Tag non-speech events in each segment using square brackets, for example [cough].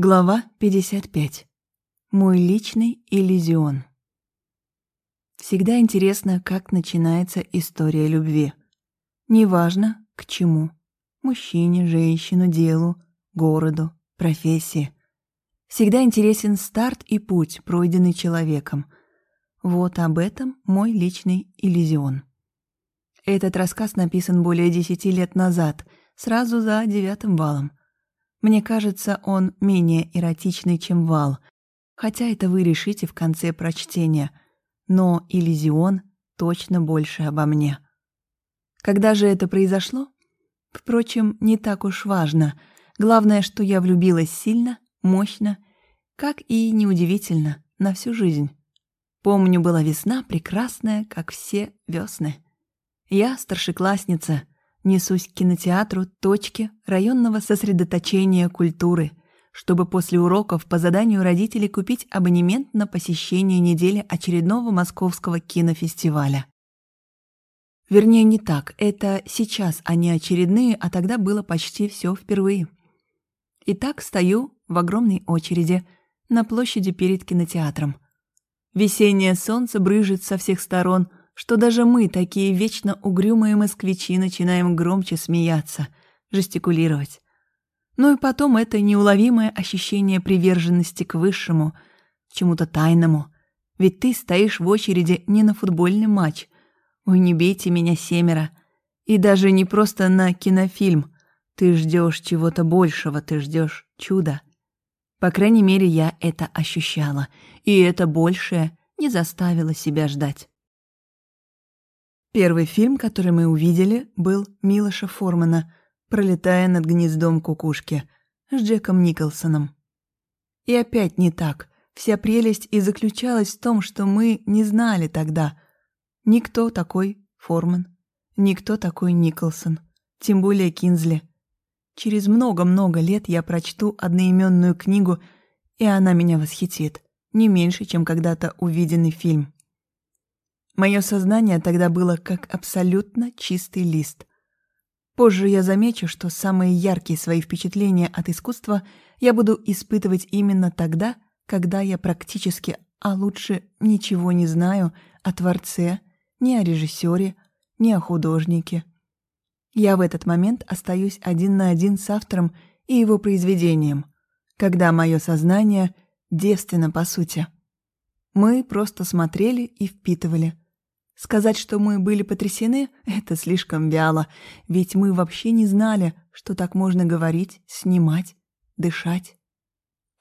Глава 55. Мой личный иллюзион. Всегда интересно, как начинается история любви. Неважно, к чему. Мужчине, женщину, делу, городу, профессии. Всегда интересен старт и путь, пройденный человеком. Вот об этом мой личный иллюзион. Этот рассказ написан более десяти лет назад, сразу за девятым валом. Мне кажется, он менее эротичный, чем вал, хотя это вы решите в конце прочтения, но иллюзион точно больше обо мне. Когда же это произошло? Впрочем, не так уж важно. Главное, что я влюбилась сильно, мощно, как и неудивительно, на всю жизнь. Помню, была весна прекрасная, как все весны. Я старшеклассница — Несусь к кинотеатру точки районного сосредоточения культуры, чтобы после уроков по заданию родителей купить абонемент на посещение недели очередного московского кинофестиваля. Вернее, не так. Это сейчас они очередные, а тогда было почти все впервые. Итак, стою в огромной очереди на площади перед кинотеатром. Весеннее солнце брыжет со всех сторон, что даже мы, такие вечно угрюмые москвичи, начинаем громче смеяться, жестикулировать. Ну и потом это неуловимое ощущение приверженности к высшему, чему-то тайному. Ведь ты стоишь в очереди не на футбольный матч. Ой, не бейте меня семеро. И даже не просто на кинофильм. Ты ждешь чего-то большего, ты ждешь чуда. По крайней мере, я это ощущала. И это большее не заставило себя ждать. Первый фильм, который мы увидели, был Милоша Формана «Пролетая над гнездом кукушки» с Джеком Николсоном. И опять не так. Вся прелесть и заключалась в том, что мы не знали тогда. Никто такой Форман, никто такой Николсон, тем более Кинзли. Через много-много лет я прочту одноименную книгу, и она меня восхитит, не меньше, чем когда-то увиденный фильм. Мое сознание тогда было как абсолютно чистый лист. Позже я замечу, что самые яркие свои впечатления от искусства я буду испытывать именно тогда, когда я практически, а лучше ничего не знаю о творце, ни о режиссере, ни о художнике. Я в этот момент остаюсь один на один с автором и его произведением, когда мое сознание девственно по сути. Мы просто смотрели и впитывали – Сказать, что мы были потрясены, это слишком вяло, ведь мы вообще не знали, что так можно говорить, снимать, дышать.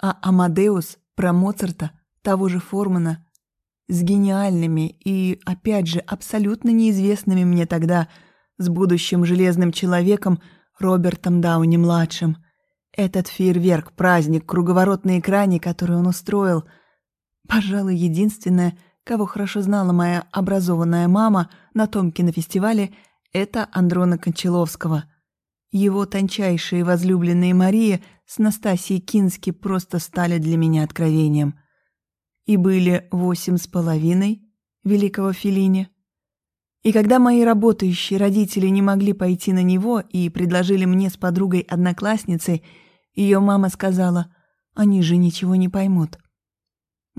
А Амадеус про Моцарта, того же Формана, с гениальными и, опять же, абсолютно неизвестными мне тогда, с будущим железным человеком Робертом Дауни-младшим. Этот фейерверк, праздник, круговорот на экране, который он устроил, пожалуй, единственное — Кого хорошо знала моя образованная мама на том кинофестивале, это Андрона Кончаловского. Его тончайшие возлюбленные Мария с Настасией Кински просто стали для меня откровением. И были восемь с половиной великого Феллини. И когда мои работающие родители не могли пойти на него и предложили мне с подругой-одноклассницей, ее мама сказала, «Они же ничего не поймут».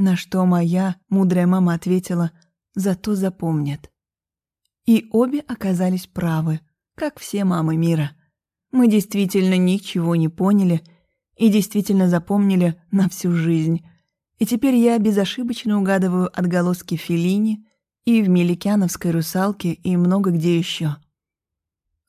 На что моя мудрая мама ответила «Зато запомнят». И обе оказались правы, как все мамы мира. Мы действительно ничего не поняли и действительно запомнили на всю жизнь. И теперь я безошибочно угадываю отголоски Феллини и в Меликяновской «Русалке» и много где еще.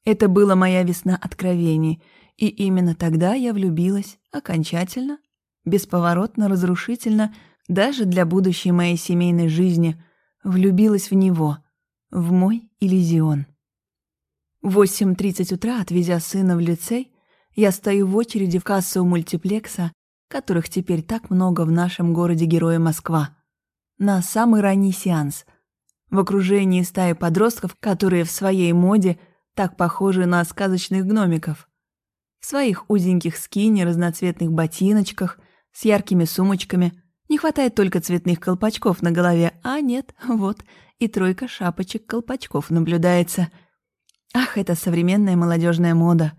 Это была моя весна откровений, и именно тогда я влюбилась окончательно, бесповоротно, разрушительно – даже для будущей моей семейной жизни, влюбилась в него, в мой иллюзион. В 8.30 утра, отвезя сына в лицей, я стою в очереди в кассу мультиплекса, которых теперь так много в нашем городе Героя Москва, на самый ранний сеанс, в окружении стаи подростков, которые в своей моде так похожи на сказочных гномиков. В своих узеньких скини, разноцветных ботиночках, с яркими сумочками – не хватает только цветных колпачков на голове, а нет, вот, и тройка шапочек-колпачков наблюдается. Ах, это современная молодежная мода,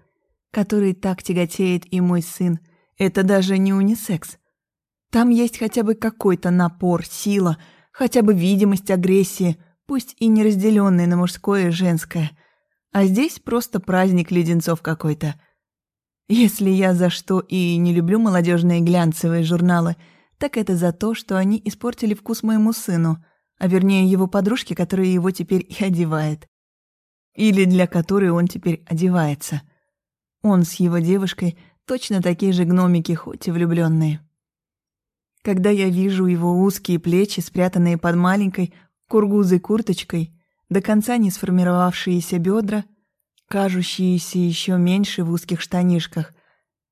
которой так тяготеет и мой сын. Это даже не унисекс. Там есть хотя бы какой-то напор, сила, хотя бы видимость агрессии, пусть и не разделенная на мужское и женское. А здесь просто праздник леденцов какой-то. Если я за что и не люблю молодежные глянцевые журналы, так это за то, что они испортили вкус моему сыну, а вернее его подружке, которая его теперь и одевает. Или для которой он теперь одевается. Он с его девушкой точно такие же гномики, хоть и влюбленные. Когда я вижу его узкие плечи, спрятанные под маленькой кургузой курточкой, до конца не сформировавшиеся бедра, кажущиеся еще меньше в узких штанишках,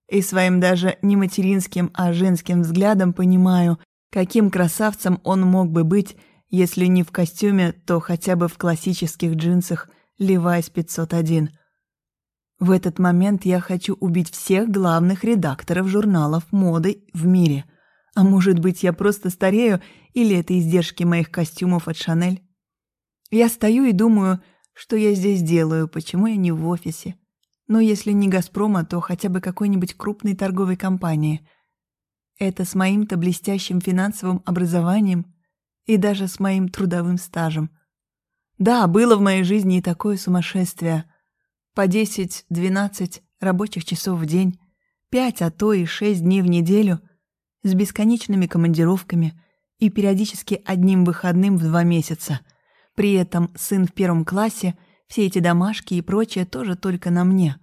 и своим даже не материнским, а женским взглядом понимаю, каким красавцем он мог бы быть, если не в костюме, то хотя бы в классических джинсах Levi's 501. В этот момент я хочу убить всех главных редакторов журналов моды в мире – а может быть, я просто старею, или это издержки моих костюмов от Шанель? Я стою и думаю, что я здесь делаю, почему я не в офисе. Но если не «Газпрома», то хотя бы какой-нибудь крупной торговой компании. Это с моим-то блестящим финансовым образованием и даже с моим трудовым стажем. Да, было в моей жизни и такое сумасшествие. По 10-12 рабочих часов в день, 5, а то и 6 дней в неделю — с бесконечными командировками и периодически одним выходным в два месяца. При этом сын в первом классе, все эти домашки и прочее тоже только на мне.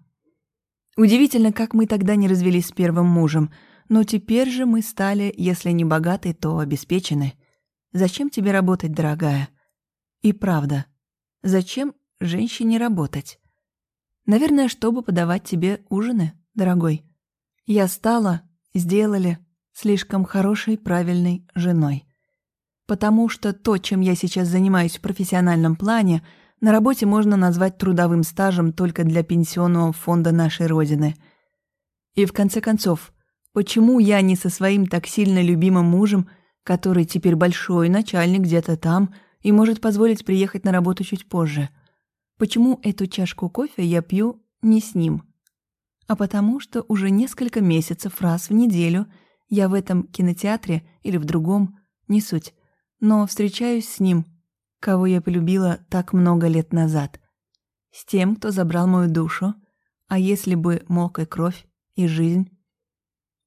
Удивительно, как мы тогда не развелись с первым мужем, но теперь же мы стали, если не богаты, то обеспечены. Зачем тебе работать, дорогая? И правда, зачем женщине работать? Наверное, чтобы подавать тебе ужины, дорогой. Я стала, сделали, слишком хорошей, правильной женой. Потому что то, чем я сейчас занимаюсь в профессиональном плане, на работе можно назвать трудовым стажем только для пенсионного фонда нашей Родины. И в конце концов, почему я не со своим так сильно любимым мужем, который теперь большой начальник где-то там и может позволить приехать на работу чуть позже? Почему эту чашку кофе я пью не с ним? А потому что уже несколько месяцев раз в неделю – я в этом кинотеатре или в другом, не суть, но встречаюсь с ним, кого я полюбила так много лет назад. С тем, кто забрал мою душу, а если бы мог и кровь, и жизнь,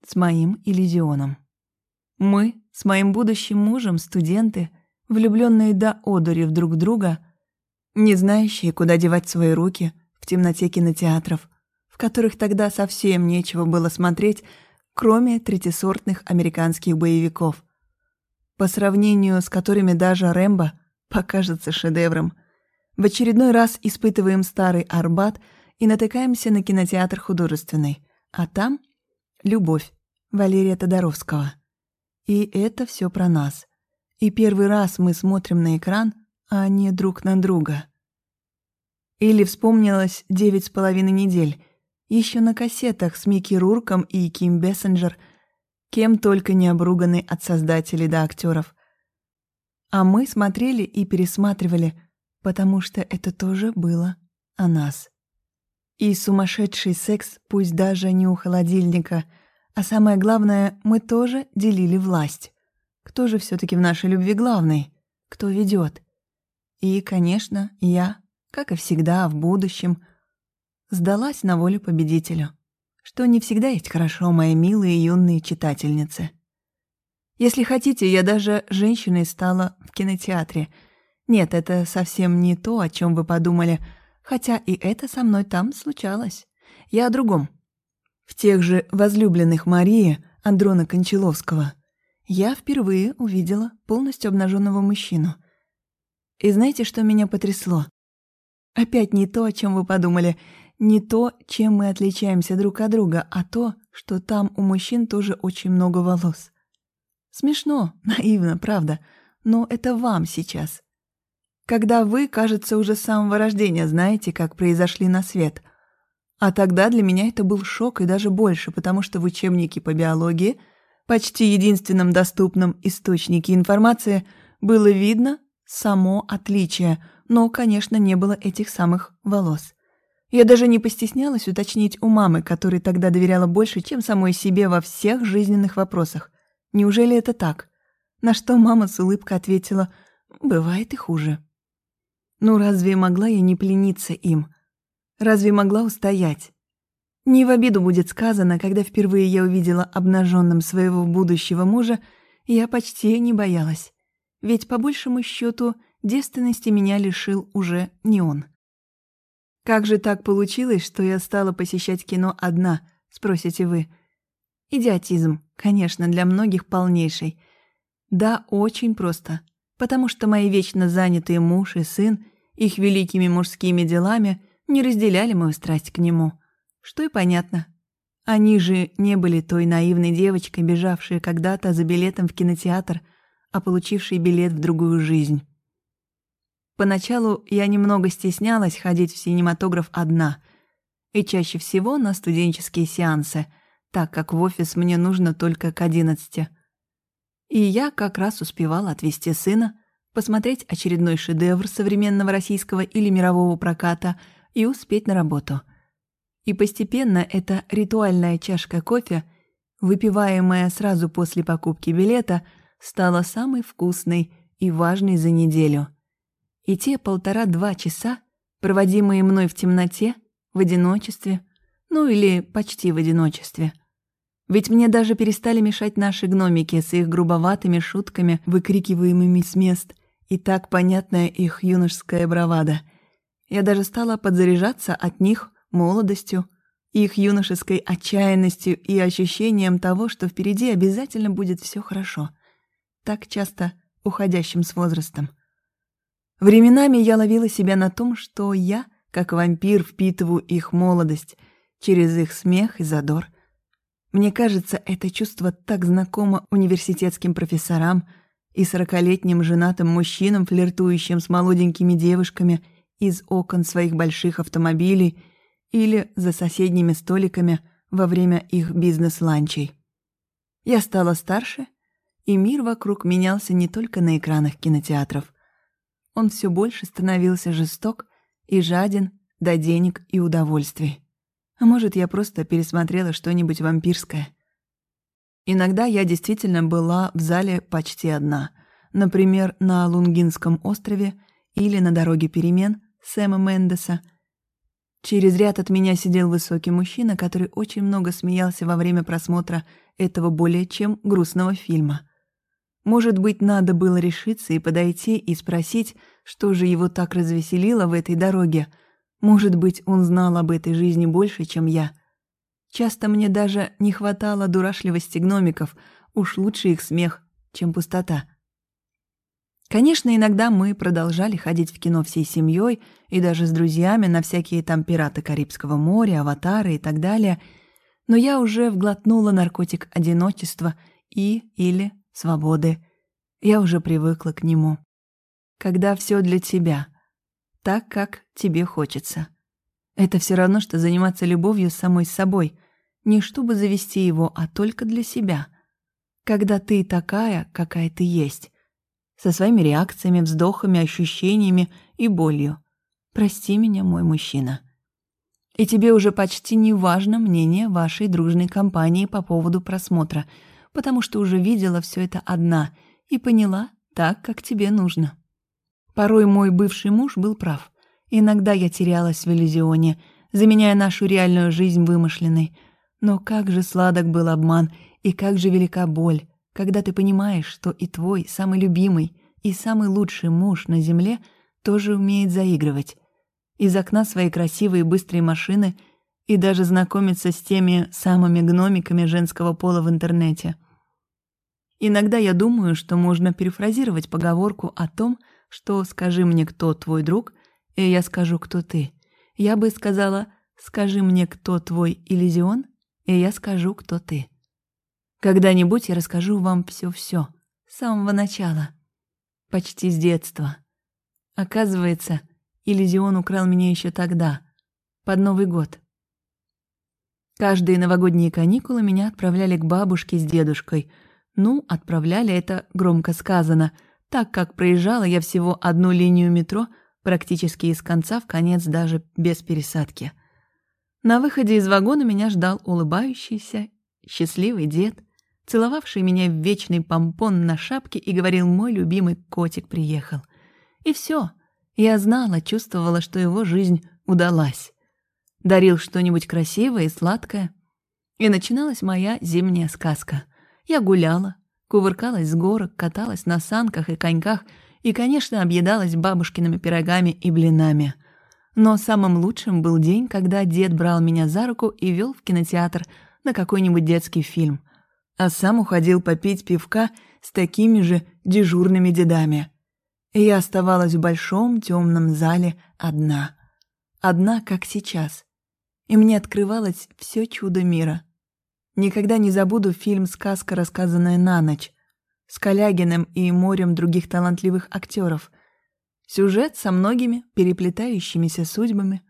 с моим иллюзионом. Мы с моим будущим мужем, студенты, влюбленные до одури в друг друга, не знающие, куда девать свои руки в темноте кинотеатров, в которых тогда совсем нечего было смотреть, кроме третисортных американских боевиков, по сравнению с которыми даже Рэмбо покажется шедевром. В очередной раз испытываем старый Арбат и натыкаемся на кинотеатр художественный, а там — любовь Валерия Тодоровского. И это все про нас. И первый раз мы смотрим на экран, а не друг на друга. Или вспомнилось девять с половиной недель, еще на кассетах с Микки Рурком и Ким Бессенджер, кем только не обруганы от создателей до актеров. А мы смотрели и пересматривали, потому что это тоже было о нас. И сумасшедший секс, пусть даже не у холодильника, а самое главное, мы тоже делили власть. Кто же все таки в нашей любви главный? Кто ведет? И, конечно, я, как и всегда в будущем, сдалась на волю победителю, что не всегда есть хорошо, мои милые юные читательницы. Если хотите, я даже женщиной стала в кинотеатре. Нет, это совсем не то, о чем вы подумали, хотя и это со мной там случалось. Я о другом. В тех же «Возлюбленных Марии» Андрона Кончаловского я впервые увидела полностью обнаженного мужчину. И знаете, что меня потрясло? Опять не то, о чем вы подумали. Не то, чем мы отличаемся друг от друга, а то, что там у мужчин тоже очень много волос. Смешно, [laughs] наивно, правда, но это вам сейчас. Когда вы, кажется, уже с самого рождения знаете, как произошли на свет. А тогда для меня это был шок и даже больше, потому что в учебнике по биологии, почти единственном доступном источнике информации, было видно само отличие, но, конечно, не было этих самых волос. Я даже не постеснялась уточнить у мамы, которой тогда доверяла больше, чем самой себе во всех жизненных вопросах. Неужели это так? На что мама с улыбкой ответила, «Бывает и хуже». Ну разве могла я не плениться им? Разве могла устоять? Не в обиду будет сказано, когда впервые я увидела обнаженным своего будущего мужа, я почти не боялась. Ведь по большему счету девственности меня лишил уже не он. Как же так получилось, что я стала посещать кино одна, спросите вы? Идиотизм, конечно, для многих полнейший. Да, очень просто. Потому что мои вечно занятые муж и сын их великими мужскими делами не разделяли мою страсть к нему. Что и понятно. Они же не были той наивной девочкой, бежавшей когда-то за билетом в кинотеатр, а получившей билет в другую жизнь. Поначалу я немного стеснялась ходить в синематограф одна, и чаще всего на студенческие сеансы, так как в офис мне нужно только к одиннадцати. И я как раз успевала отвезти сына, посмотреть очередной шедевр современного российского или мирового проката и успеть на работу. И постепенно эта ритуальная чашка кофе, выпиваемая сразу после покупки билета, стала самой вкусной и важной за неделю. И те полтора-два часа, проводимые мной в темноте, в одиночестве, ну или почти в одиночестве. Ведь мне даже перестали мешать наши гномики с их грубоватыми шутками, выкрикиваемыми с мест, и так понятная их юношеская бравада. Я даже стала подзаряжаться от них молодостью, их юношеской отчаянностью и ощущением того, что впереди обязательно будет все хорошо. Так часто уходящим с возрастом. Временами я ловила себя на том, что я, как вампир, впитываю их молодость через их смех и задор. Мне кажется, это чувство так знакомо университетским профессорам — и сорокалетним женатым мужчинам, флиртующим с молоденькими девушками из окон своих больших автомобилей или за соседними столиками во время их бизнес-ланчей. Я стала старше, и мир вокруг менялся не только на экранах кинотеатров. Он все больше становился жесток и жаден до денег и удовольствий. А может, я просто пересмотрела что-нибудь вампирское — Иногда я действительно была в зале почти одна. Например, на Лунгинском острове или на дороге перемен Сэма Мендеса. Через ряд от меня сидел высокий мужчина, который очень много смеялся во время просмотра этого более чем грустного фильма. Может быть, надо было решиться и подойти и спросить, что же его так развеселило в этой дороге. Может быть, он знал об этой жизни больше, чем я. Часто мне даже не хватало дурашливости гномиков, уж лучше их смех, чем пустота. Конечно, иногда мы продолжали ходить в кино всей семьей и даже с друзьями на всякие там пираты Карибского моря, аватары и так далее, но я уже вглотнула наркотик одиночества и или свободы. Я уже привыкла к нему. Когда все для тебя, так, как тебе хочется. Это все равно, что заниматься любовью с самой собой, не чтобы завести его, а только для себя. Когда ты такая, какая ты есть, со своими реакциями, вздохами, ощущениями и болью. Прости меня, мой мужчина. И тебе уже почти не важно мнение вашей дружной компании по поводу просмотра, потому что уже видела все это одна и поняла так, как тебе нужно. Порой мой бывший муж был прав — Иногда я терялась в иллюзионе, заменяя нашу реальную жизнь вымышленной. Но как же сладок был обман, и как же велика боль, когда ты понимаешь, что и твой самый любимый, и самый лучший муж на земле тоже умеет заигрывать. Из окна своей красивой и быстрой машины и даже знакомиться с теми самыми гномиками женского пола в интернете. Иногда я думаю, что можно перефразировать поговорку о том, что «скажи мне, кто твой друг», и я скажу, кто ты. Я бы сказала, скажи мне, кто твой иллюзион, и я скажу, кто ты. Когда-нибудь я расскажу вам все-все, с самого начала, почти с детства. Оказывается, иллюзион украл меня еще тогда, под Новый год. Каждые новогодние каникулы меня отправляли к бабушке с дедушкой. Ну, отправляли это громко сказано, так как проезжала я всего одну линию метро — практически из конца в конец даже без пересадки – На выходе из вагона меня ждал улыбающийся, счастливый дед, целовавший меня в вечный помпон на шапке и говорил «мой любимый котик приехал». И все. Я знала, чувствовала, что его жизнь удалась. Дарил что-нибудь красивое и сладкое. И начиналась моя зимняя сказка. Я гуляла, кувыркалась с горок, каталась на санках и коньках и, конечно, объедалась бабушкиными пирогами и блинами. Но самым лучшим был день, когда дед брал меня за руку и вел в кинотеатр на какой-нибудь детский фильм, а сам уходил попить пивка с такими же дежурными дедами. И я оставалась в большом темном зале одна. Одна, как сейчас. И мне открывалось все чудо мира — Никогда не забуду фильм «Сказка, рассказанная на ночь» с Калягиным и морем других талантливых актеров. Сюжет со многими переплетающимися судьбами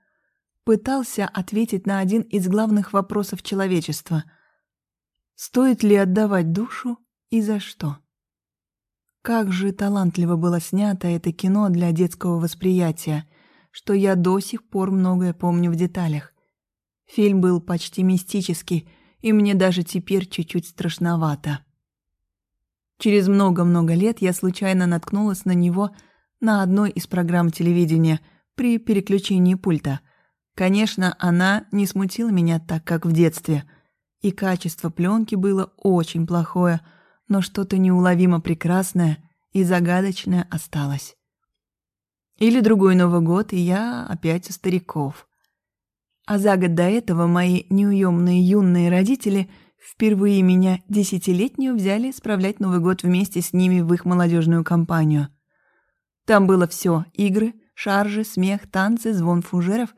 пытался ответить на один из главных вопросов человечества. Стоит ли отдавать душу и за что? Как же талантливо было снято это кино для детского восприятия, что я до сих пор многое помню в деталях. Фильм был почти мистический, и мне даже теперь чуть-чуть страшновато. Через много-много лет я случайно наткнулась на него на одной из программ телевидения при переключении пульта. Конечно, она не смутила меня так, как в детстве, и качество пленки было очень плохое, но что-то неуловимо прекрасное и загадочное осталось. Или другой Новый год, и я опять у стариков. А за год до этого мои неуемные юные родители впервые меня десятилетнюю взяли справлять Новый год вместе с ними в их молодежную компанию. Там было все: игры, шаржи, смех, танцы, звон фужеров,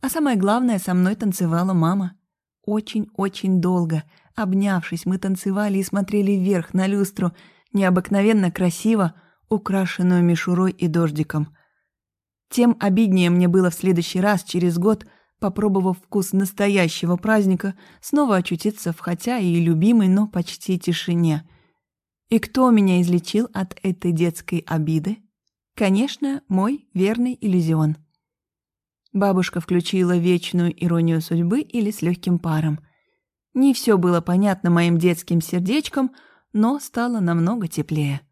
а самое главное, со мной танцевала мама. Очень-очень долго, обнявшись, мы танцевали и смотрели вверх на люстру, необыкновенно красиво, украшенную мишурой и дождиком. Тем обиднее мне было в следующий раз, через год, попробовав вкус настоящего праздника, снова очутиться в хотя и любимой, но почти тишине. И кто меня излечил от этой детской обиды? Конечно, мой верный иллюзион. Бабушка включила вечную иронию судьбы или с легким паром. Не все было понятно моим детским сердечком, но стало намного теплее.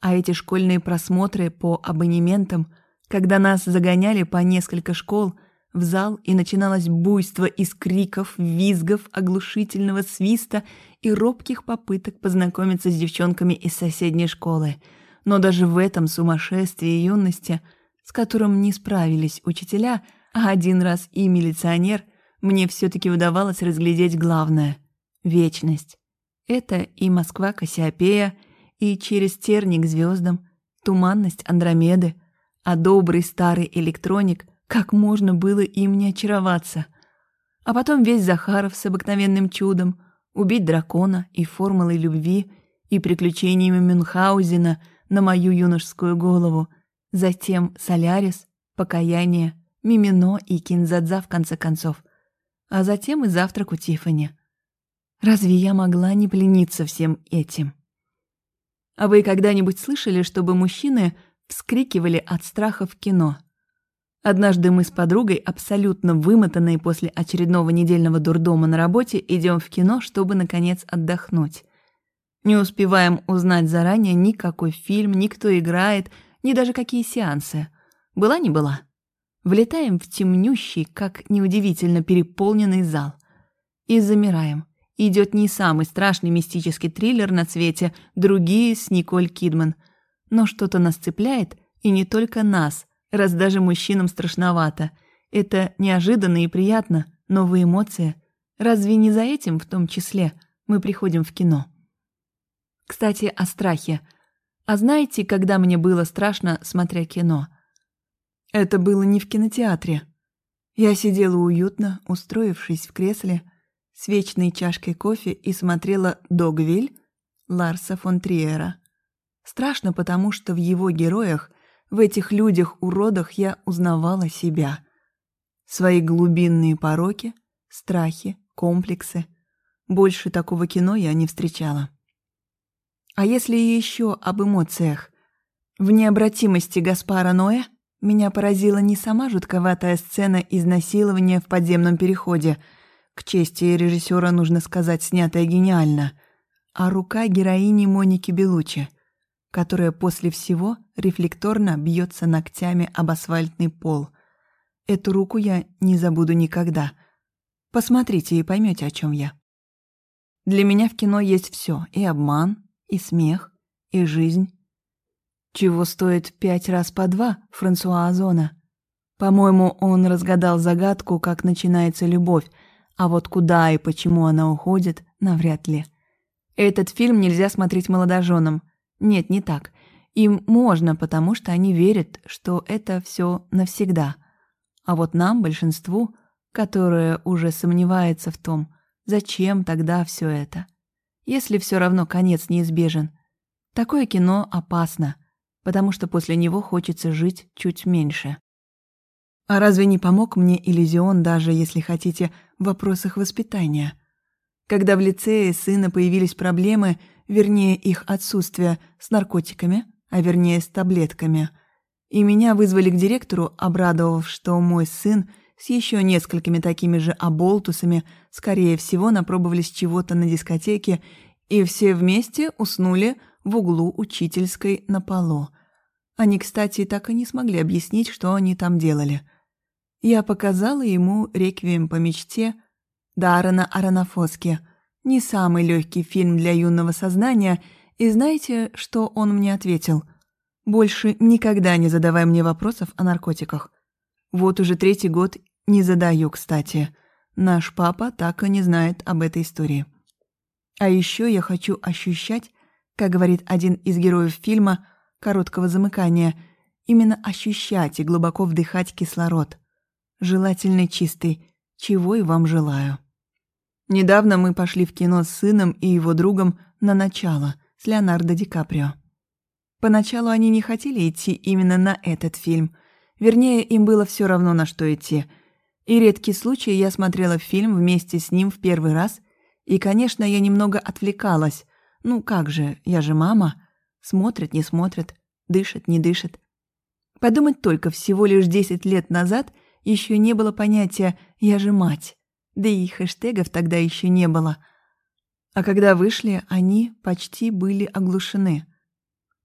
А эти школьные просмотры по абонементам, когда нас загоняли по несколько школ – в зал, и начиналось буйство из криков, визгов, оглушительного свиста и робких попыток познакомиться с девчонками из соседней школы. Но даже в этом сумасшествии юности, с которым не справились учителя, а один раз и милиционер, мне все-таки удавалось разглядеть главное — вечность. Это и Москва Кассиопея, и через терник звездам, туманность Андромеды, а добрый старый электроник — как можно было им не очароваться? А потом весь Захаров с обыкновенным чудом, убить дракона и формулой любви, и приключениями Мюнхгаузена на мою юношескую голову. Затем Солярис, Покаяние, Мимино и Кинзадза в конце концов. А затем и завтрак у Тиффани. Разве я могла не плениться всем этим? А вы когда-нибудь слышали, чтобы мужчины вскрикивали от страха в кино? Однажды мы с подругой, абсолютно вымотанные после очередного недельного дурдома на работе, идем в кино, чтобы, наконец, отдохнуть. Не успеваем узнать заранее никакой фильм, ни кто играет, ни даже какие сеансы. Была не была. Влетаем в темнющий, как неудивительно, переполненный зал. И замираем. Идет не самый страшный мистический триллер на цвете, другие с Николь Кидман. Но что-то нас цепляет, и не только нас — раз даже мужчинам страшновато. Это неожиданно и приятно, новые эмоции. Разве не за этим, в том числе, мы приходим в кино? Кстати, о страхе. А знаете, когда мне было страшно, смотря кино? Это было не в кинотеатре. Я сидела уютно, устроившись в кресле, с вечной чашкой кофе и смотрела «Догвиль» Ларса фон Триера. Страшно, потому что в его героях в этих людях-уродах я узнавала себя. Свои глубинные пороки, страхи, комплексы. Больше такого кино я не встречала. А если еще об эмоциях? В необратимости Гаспара Ноэ, меня поразила не сама жутковатая сцена изнасилования в подземном переходе, к чести режиссера нужно сказать, снятая гениально, а рука героини Моники Белучи, которая после всего рефлекторно бьется ногтями об асфальтный пол. Эту руку я не забуду никогда. Посмотрите и поймете, о чем я. Для меня в кино есть все: и обман, и смех, и жизнь. Чего стоит пять раз по два Франсуа Озона? По-моему, он разгадал загадку, как начинается любовь, а вот куда и почему она уходит, навряд ли. Этот фильм нельзя смотреть молодоженам. Нет, не так. Им можно, потому что они верят, что это все навсегда. А вот нам, большинству, которое уже сомневается в том, зачем тогда все это, если все равно конец неизбежен. Такое кино опасно, потому что после него хочется жить чуть меньше. А разве не помог мне иллюзион, даже, если хотите, в вопросах воспитания? Когда в лицее сына появились проблемы, вернее, их отсутствие с наркотиками, а вернее, с таблетками, и меня вызвали к директору, обрадовав, что мой сын с еще несколькими такими же оболтусами, скорее всего, напробовались чего-то на дискотеке, и все вместе уснули в углу учительской на полу. Они, кстати, так и не смогли объяснить, что они там делали – я показала ему «Реквием по мечте» Даррена Аронофоски, не самый легкий фильм для юного сознания, и знаете, что он мне ответил? Больше никогда не задавай мне вопросов о наркотиках. Вот уже третий год не задаю, кстати. Наш папа так и не знает об этой истории. А еще я хочу ощущать, как говорит один из героев фильма «Короткого замыкания», именно ощущать и глубоко вдыхать кислород – желательно чистый, чего и вам желаю. Недавно мы пошли в кино с сыном и его другом на начало с Леонардо Ди Каприо. Поначалу они не хотели идти именно на этот фильм. Вернее, им было все равно, на что идти. И редкий случай я смотрела фильм вместе с ним в первый раз, и, конечно, я немного отвлекалась. Ну как же, я же мама. Смотрит, не смотрит, дышит, не дышит. Подумать только, всего лишь 10 лет назад – еще не было понятия «я же мать», да и хэштегов тогда еще не было. А когда вышли, они почти были оглушены.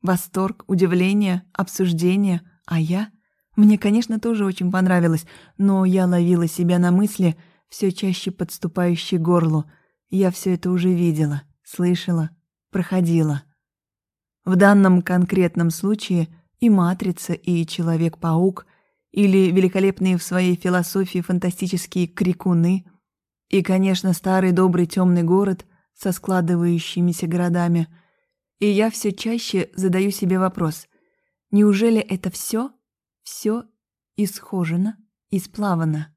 Восторг, удивление, обсуждение, а я... Мне, конечно, тоже очень понравилось, но я ловила себя на мысли, все чаще подступающей горлу. Я все это уже видела, слышала, проходила. В данном конкретном случае и «Матрица», и «Человек-паук» или великолепные в своей философии фантастические крикуны, и, конечно, старый добрый темный город со складывающимися городами. И я все чаще задаю себе вопрос, неужели это все, все исхожено, исплавано?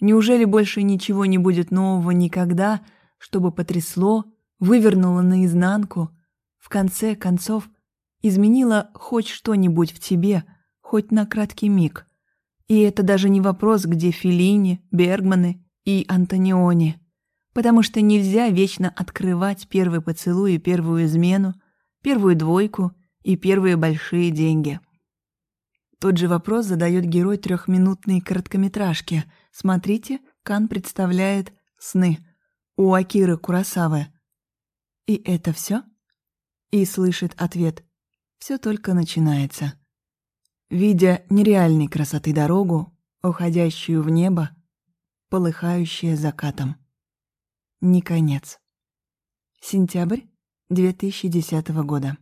Неужели больше ничего не будет нового никогда, чтобы потрясло, вывернуло наизнанку, в конце концов изменило хоть что-нибудь в тебе, хоть на краткий миг? И это даже не вопрос, где Филини, Бергманы и Антониони. Потому что нельзя вечно открывать первый поцелуй и первую измену, первую двойку и первые большие деньги. Тот же вопрос задает герой трехминутной короткометражки. Смотрите, Кан представляет «Сны» у Акиры Курасавы. И это все? И слышит ответ «Все только начинается» видя нереальной красоты дорогу, уходящую в небо, полыхающее закатом. Не конец. Сентябрь 2010 года.